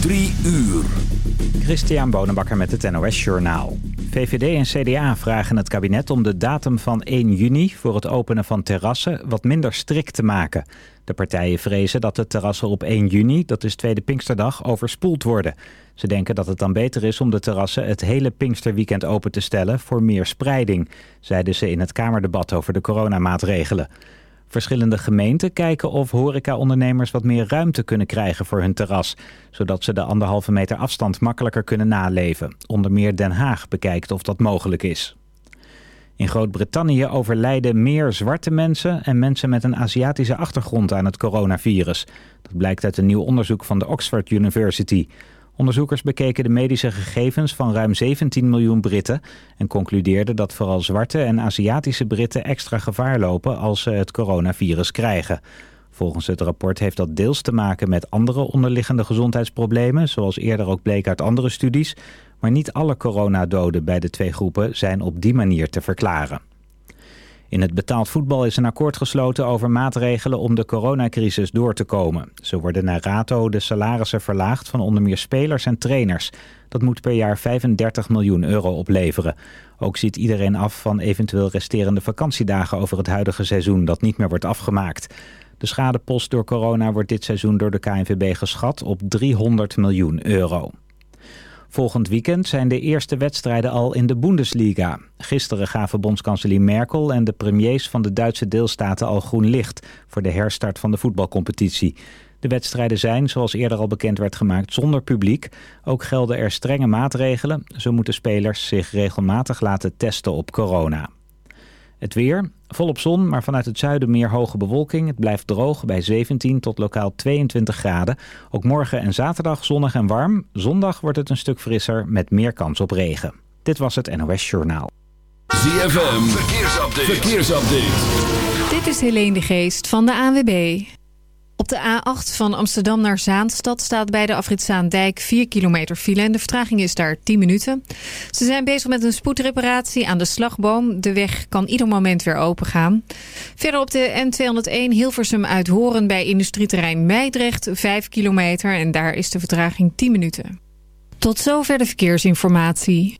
Drie uur. Christian Bonenbakker met het NOS Journaal. VVD en CDA vragen het kabinet om de datum van 1 juni voor het openen van terrassen wat minder strikt te maken. De partijen vrezen dat de terrassen op 1 juni, dat is tweede Pinksterdag, overspoeld worden. Ze denken dat het dan beter is om de terrassen het hele Pinksterweekend open te stellen voor meer spreiding, zeiden ze in het Kamerdebat over de coronamaatregelen. Verschillende gemeenten kijken of horecaondernemers wat meer ruimte kunnen krijgen voor hun terras, zodat ze de anderhalve meter afstand makkelijker kunnen naleven. Onder meer Den Haag bekijkt of dat mogelijk is. In Groot-Brittannië overlijden meer zwarte mensen en mensen met een Aziatische achtergrond aan het coronavirus. Dat blijkt uit een nieuw onderzoek van de Oxford University. Onderzoekers bekeken de medische gegevens van ruim 17 miljoen Britten... en concludeerden dat vooral zwarte en Aziatische Britten extra gevaar lopen als ze het coronavirus krijgen. Volgens het rapport heeft dat deels te maken met andere onderliggende gezondheidsproblemen... zoals eerder ook bleek uit andere studies. Maar niet alle coronadoden bij de twee groepen zijn op die manier te verklaren. In het betaald voetbal is een akkoord gesloten over maatregelen om de coronacrisis door te komen. Zo worden naar rato de salarissen verlaagd van onder meer spelers en trainers. Dat moet per jaar 35 miljoen euro opleveren. Ook ziet iedereen af van eventueel resterende vakantiedagen over het huidige seizoen dat niet meer wordt afgemaakt. De schadepost door corona wordt dit seizoen door de KNVB geschat op 300 miljoen euro. Volgend weekend zijn de eerste wedstrijden al in de Bundesliga. Gisteren gaven bondskanselier Merkel en de premiers van de Duitse deelstaten al groen licht voor de herstart van de voetbalcompetitie. De wedstrijden zijn, zoals eerder al bekend werd gemaakt, zonder publiek. Ook gelden er strenge maatregelen. Zo moeten spelers zich regelmatig laten testen op corona. Het weer, volop zon, maar vanuit het zuiden meer hoge bewolking. Het blijft droog bij 17 tot lokaal 22 graden. Ook morgen en zaterdag zonnig en warm. Zondag wordt het een stuk frisser met meer kans op regen. Dit was het NOS Journaal. ZFM, verkeersupdate. verkeersupdate. Dit is Helene de Geest van de ANWB. Op de A8 van Amsterdam naar Zaanstad staat bij de Afritzaandijk 4 kilometer file en de vertraging is daar 10 minuten. Ze zijn bezig met een spoedreparatie aan de slagboom. De weg kan ieder moment weer open gaan. Verder op de N201 Hilversum uit Horen bij industrieterrein Meidrecht 5 kilometer en daar is de vertraging 10 minuten. Tot zover de verkeersinformatie.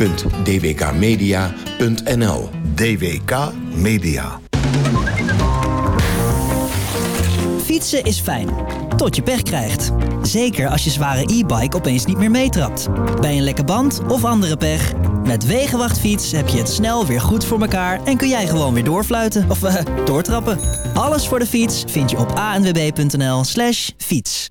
www.dwkmedia.nl DWK Media. Fietsen is fijn, tot je pech krijgt. Zeker als je zware e-bike opeens niet meer meetrapt. Bij een lekke band of andere pech. Met Wegenwachtfiets heb je het snel weer goed voor elkaar... en kun jij gewoon weer doorfluiten of uh, doortrappen. Alles voor de fiets vind je op anwb.nl slash fiets.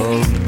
Oh.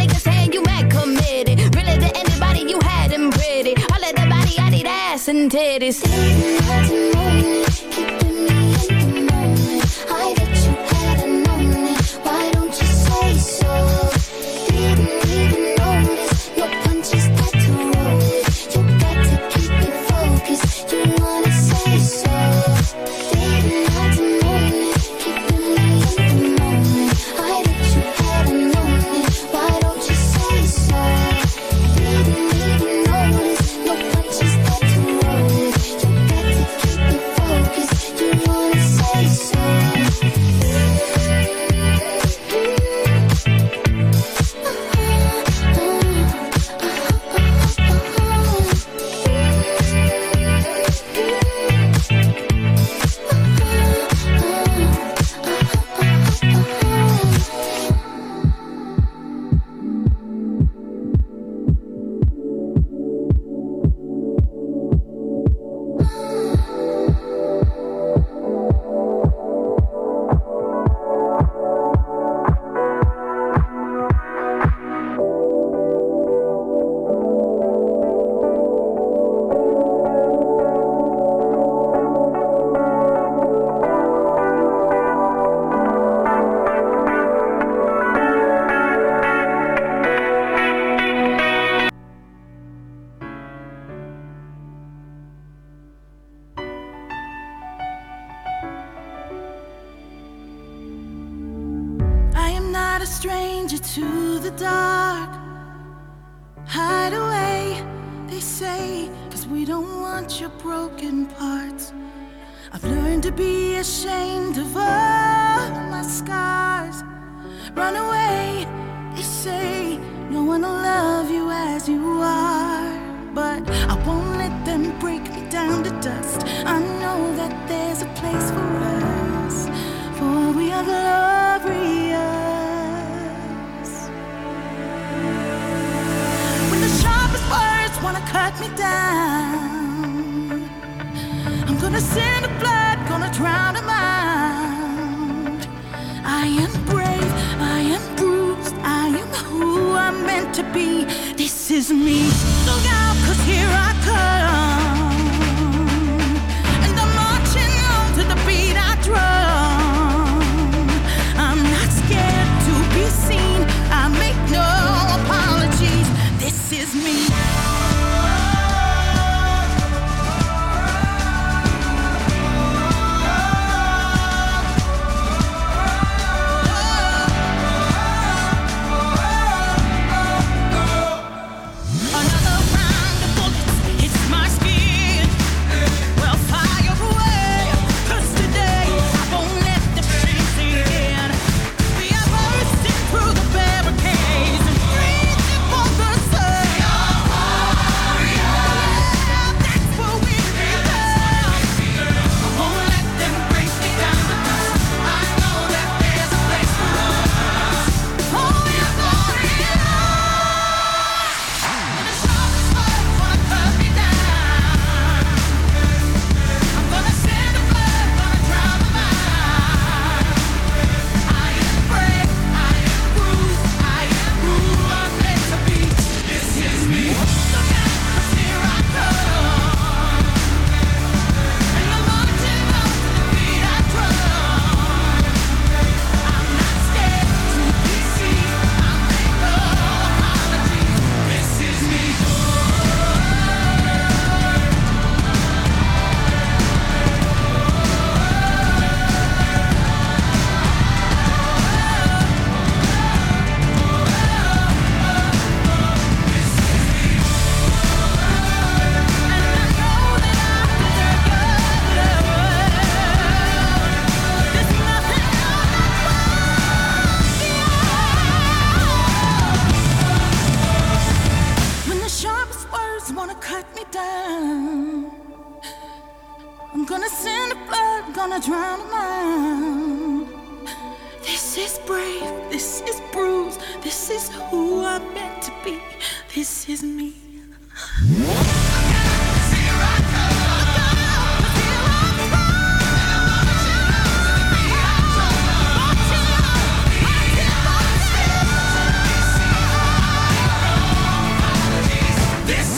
ass and titties.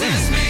This.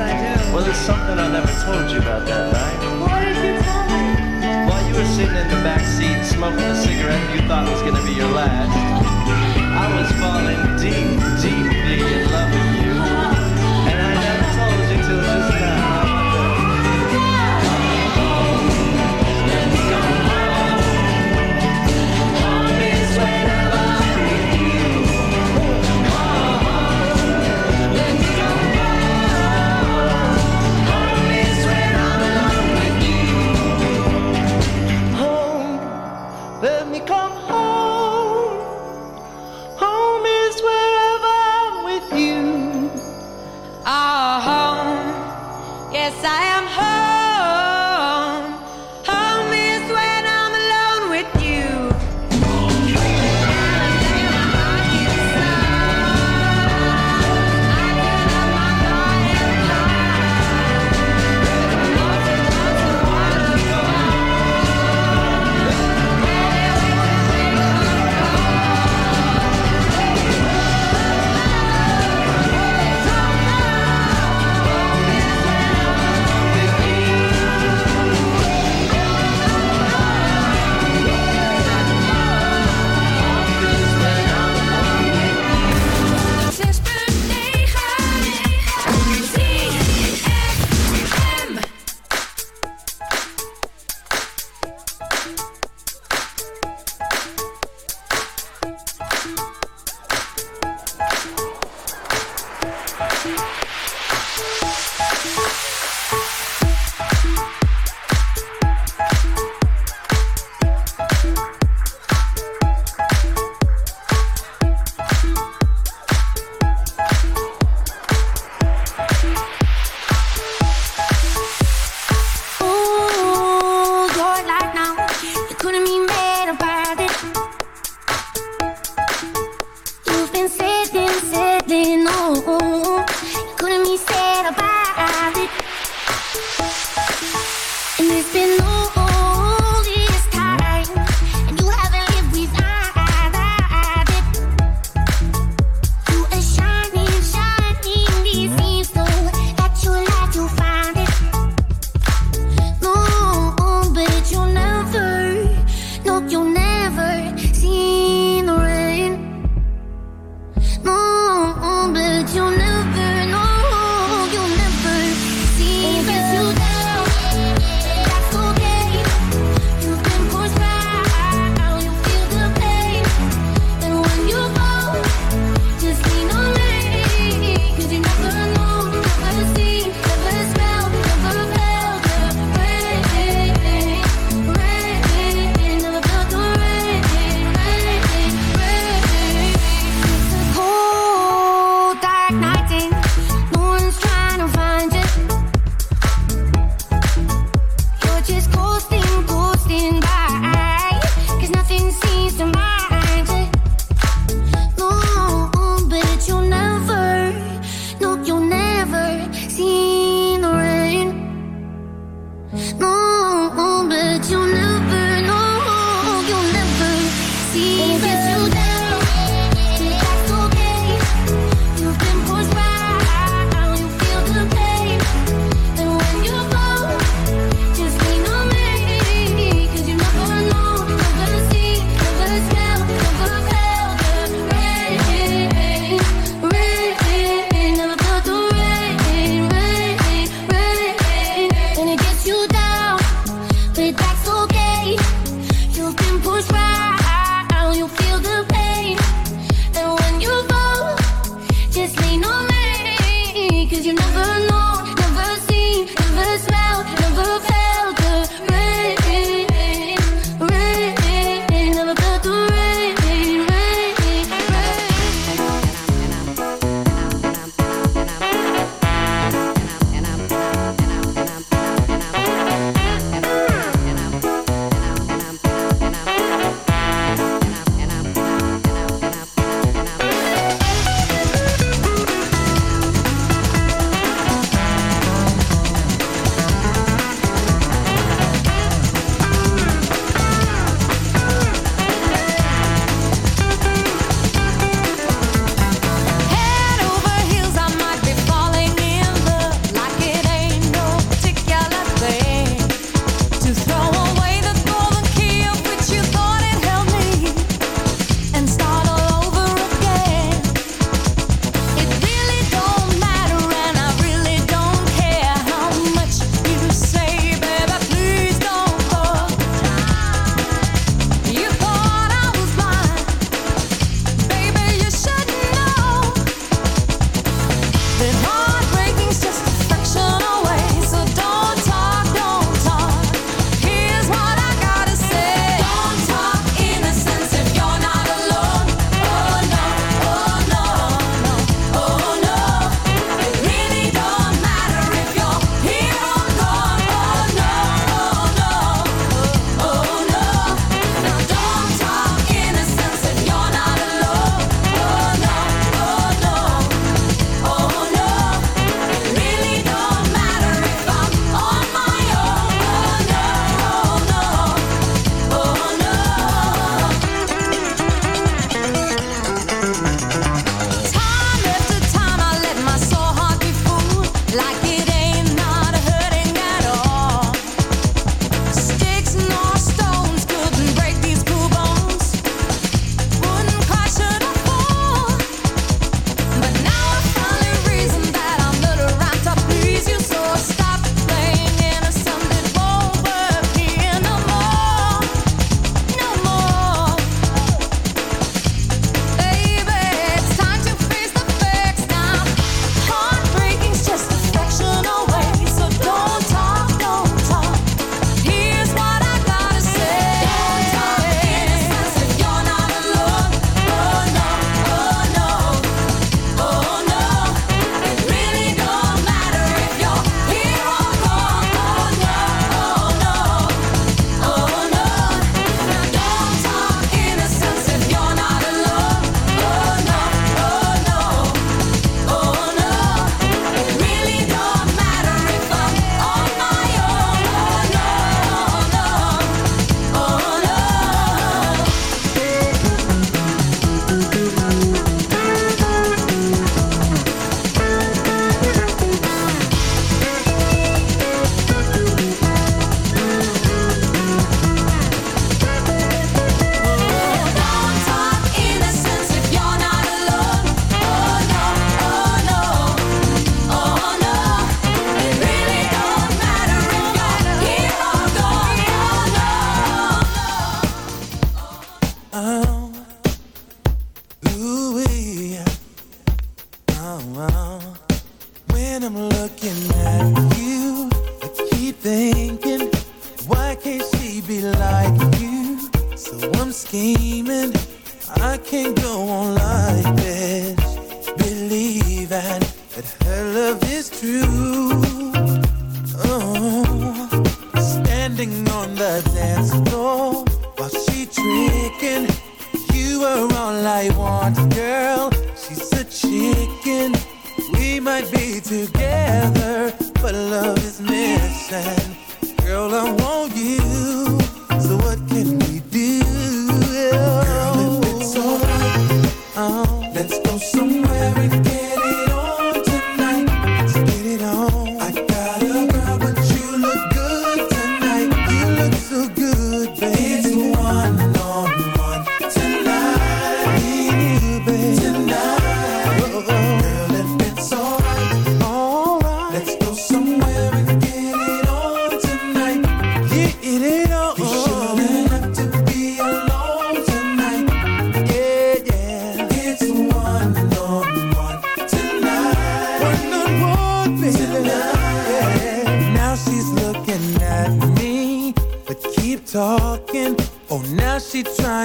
I do. Well, there's something I never told you about that night. What did you tell me? While you were sitting in the back seat smoking a cigarette you thought was going to be your last, I was falling deep, deeply in love with you.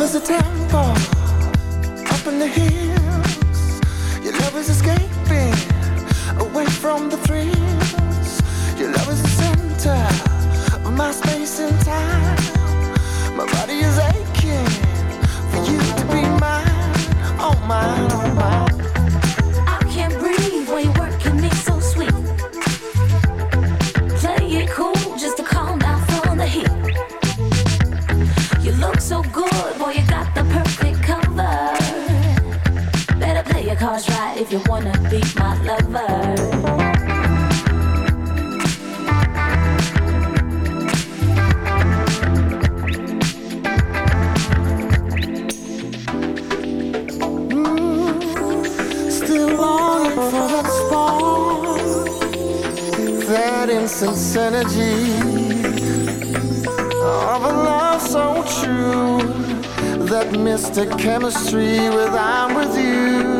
love is a temple up in the hills. Your love is escaping away from the thrills. Your love is the center of my space and time. My body is aching for you to be mine, oh mine, oh mine. stars right if you wanna be my lover. Mm, sense energy of a love so true that mystic chemistry with I'm with you.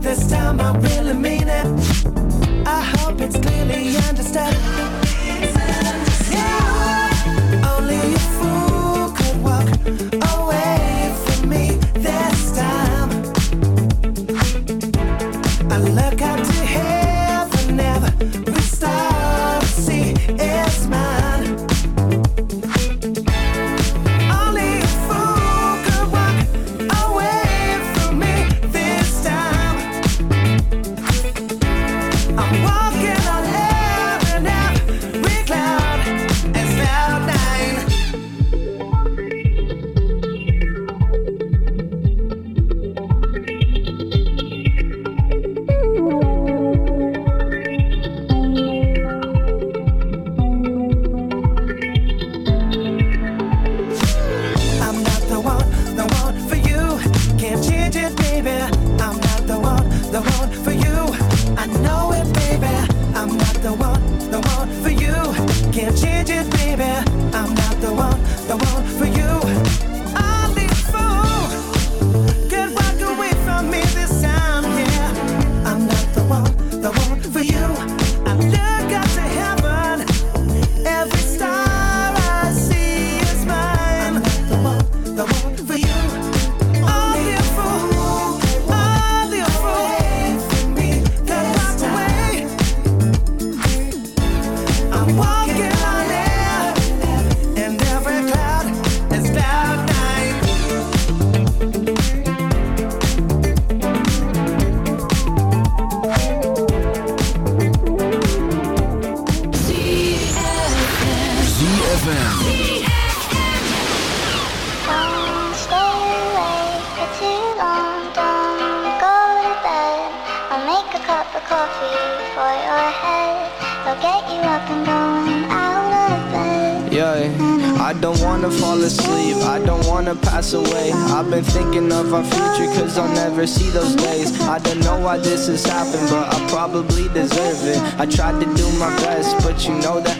this time I really mean FM. I don't wanna fall asleep, I don't wanna pass away. I've been thinking of our future cause I'll never see those days. I don't know why this is happening, but I probably deserve it. I tried to do my best but you know that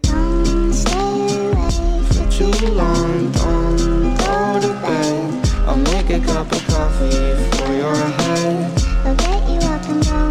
too long. Don't go to bed. I'll make a cup of coffee for your head. I'll get you up and going.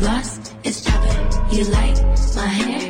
Lost, it's chopping. You like my hair?